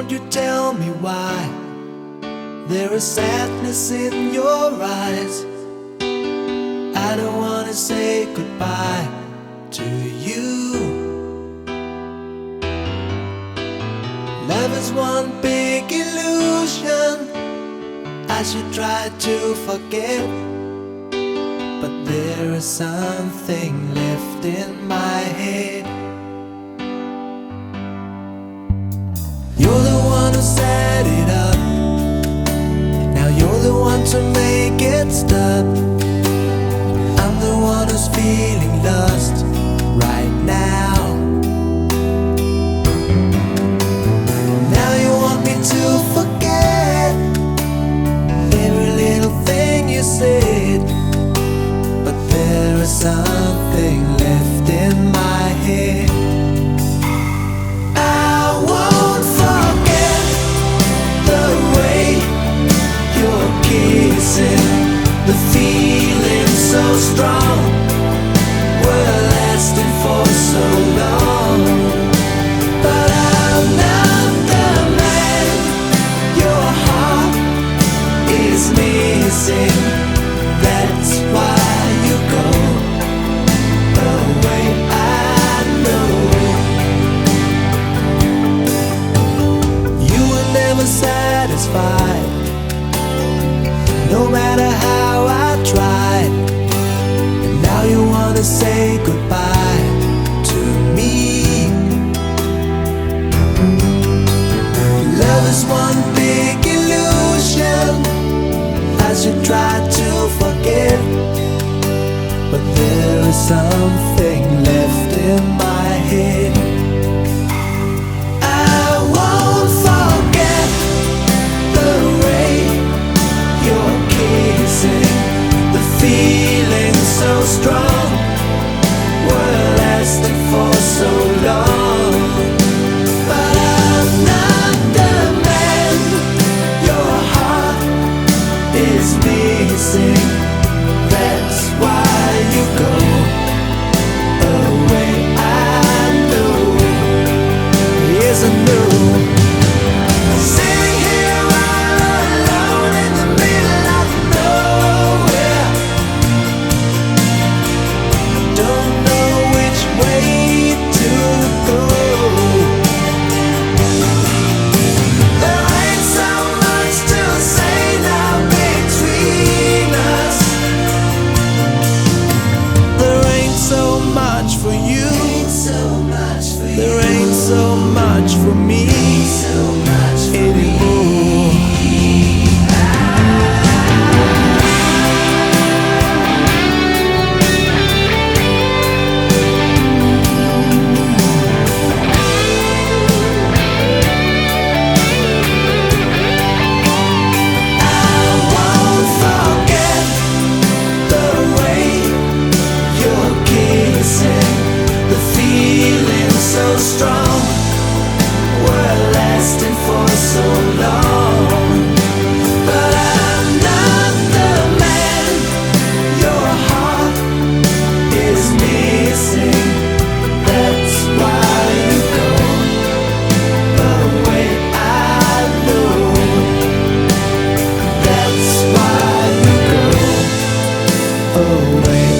Won't you tell me why there is sadness in your eyes? I don't wanna say goodbye to you. Love is one big illusion. I should try to forget, but there is something left in my head. You're the set it up. Now you're the one to make it stop. I'm the one who's feeling lost right now. Now you want me to forget every little thing you said, but there is something left in my the feeling so strong. We're lasting for so long, but I'm not the man your heart is missing. Should try to forget, but there is something left in my head. I won't forget the way you're kissing, the feeling so strong. Know. For me away.